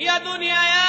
یا دنیا